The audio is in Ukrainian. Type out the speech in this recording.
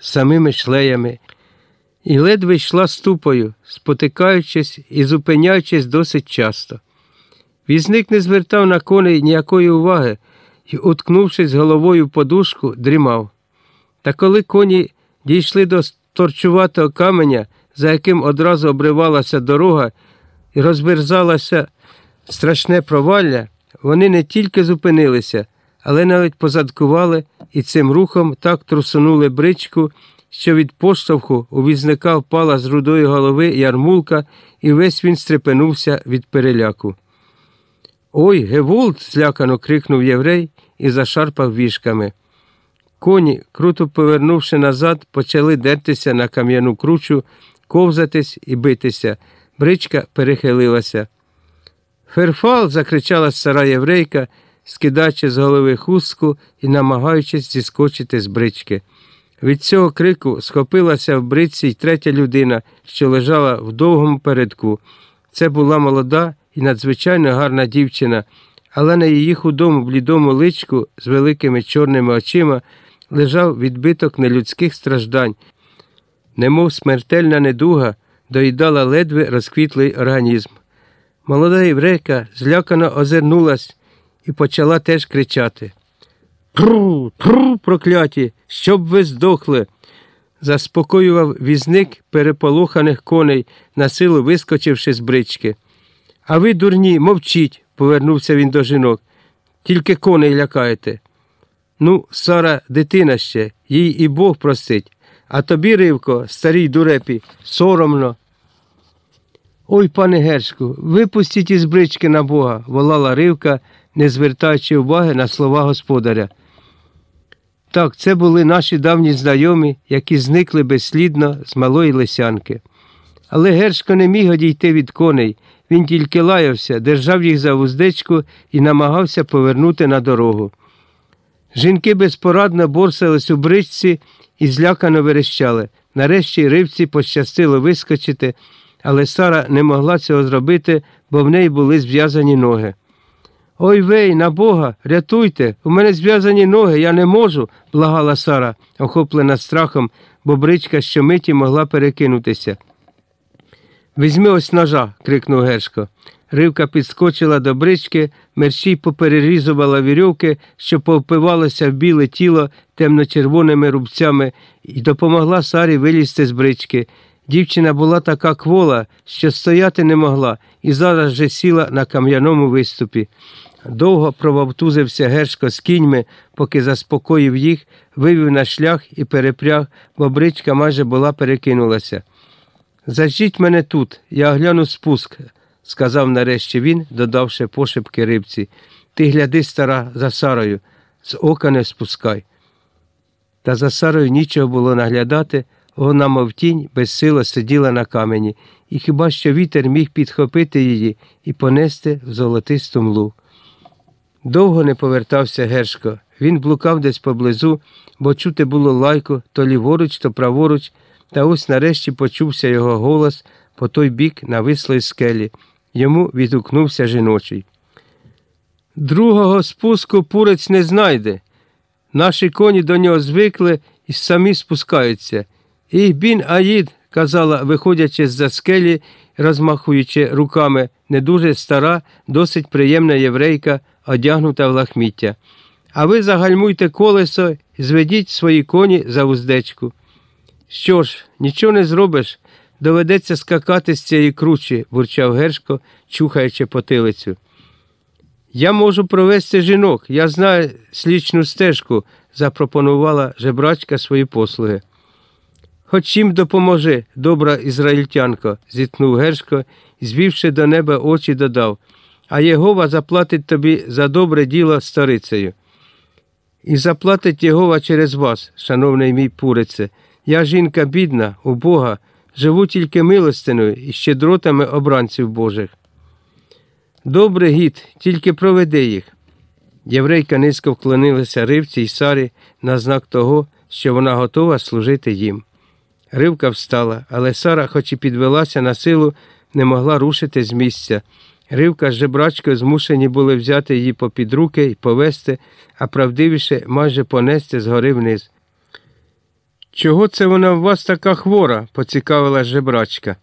самими шлеями, і ледве йшла ступою, спотикаючись і зупиняючись досить часто. Візник не звертав на коней ніякої уваги і, уткнувшись головою в подушку, дрімав. Та коли коні дійшли до торчуватого каменя, за яким одразу обривалася дорога і розверзалося страшне провалля, вони не тільки зупинилися, але навіть позадкували і цим рухом так трусунули бричку, що від поштовху у візника впала з рудої голови ярмулка, і весь він стрепенувся від переляку. Ой, Гевулт! злякано крикнув єврей і зашарпав віжками. Коні, круто повернувши назад, почали дертися на кам'яну кручу, ковзатись і битися. Бричка перехилилася. Ферфал. закричала стара єврейка, скидаючи з голови хустку і намагаючись зіскочити з брички. Від цього крику схопилася в бричці й третя людина, що лежала в довгому передку. Це була молода і надзвичайно гарна дівчина, але на її худому блідому личку з великими чорними очима лежав відбиток нелюдських страждань, немов смертельна недуга доїдала ледве розквітлий організм. Молода єврейка злякано озирнулась і почала теж кричати. Тру, тру, прокляті, щоб ви здохли. Заспокоював візник переполоханих коней, на силу вискочивши з брички. А ви, дурні, мовчіть, повернувся він до жінок. Тільки коней лякаєте. Ну, Сара, дитина ще, їй і Бог простить. А тобі, Ривко, старій дурепі, соромно. Ой, пане Гершку, випустіть із брички на Бога, волала Ривка, не звертаючи уваги на слова господаря. Так, це були наші давні знайомі, які зникли безслідно з малої лисянки. Але Гершко не міг одійти від коней. Він тільки лаявся, держав їх за вуздечку і намагався повернути на дорогу. Жінки безпорадно борсались у бричці і злякано верещали. Нарешті ривці пощастило вискочити, але Сара не могла цього зробити, бо в неї були зв'язані ноги. Ой вей, на Бога, рятуйте, у мене зв'язані ноги, я не можу, благала Сара, охоплена страхом, бо бричка щомиті могла перекинутися. Візьми ось ножа, крикнув Гершко. Ривка підскочила до брички, мерщій поперерізувала вірьовки, що повпивалося в біле тіло темно-червоними рубцями, і допомогла Сарі вилізти з брички. Дівчина була така квола, що стояти не могла, і зараз же сіла на кам'яному виступі. Довго провавтузився Гершко з кіньми, поки заспокоїв їх, вивів на шлях і перепряг, бо бричка майже була перекинулася. Зажіть мене тут, я огляну спуск, сказав нарешті він, додавши пошепки рибці. Ти гляди, стара, за Сарою, з ока не спускай. Та за Сарою нічого було наглядати, вона, мов тінь, безсило сиділа на камені, і хіба що вітер міг підхопити її і понести в золотисту млу. Довго не повертався Гершко. Він блукав десь поблизу, бо чути було лайку то ліворуч, то праворуч, та ось нарешті почувся його голос по той бік навислої скелі. Йому відгукнувся жіночий. Другого спуску пурець не знайде. Наші коні до нього звикли і самі спускаються. «Іх бін Аїд, казала, виходячи з за скелі, розмахуючи руками, не дуже стара, досить приємна єврейка, одягнута в лахміття. А ви загальмуйте колесо і зведіть свої коні за уздечку. Що ж, нічого не зробиш, доведеться скакати з цієї кручі, бурчав Гершко, чухаючи потилицю. Я можу провести жінок, я знаю слічну стежку, запропонувала жебрачка свої послуги. Хоч чим допоможи, добра ізраїльтянко, зіткнув Гершко і, звівши до неба очі, додав, а Єгова заплатить тобі за добре діло старицею. І заплатить Єгова через вас, шановний мій пурице. Я жінка бідна, убога, живу тільки милостиною і щедротами обранців Божих. Добре, гід, тільки проведи їх. Єврейка низько вклонилася ривці й Сарі на знак того, що вона готова служити їм. Ривка встала, але Сара, хоч і підвелася на силу, не могла рушити з місця. Ривка з жебрачкою змушені були взяти її попід руки і повести, а правдивіше майже понести згори вниз. Чого це вона в вас така хвора? поцікавила жебрачка.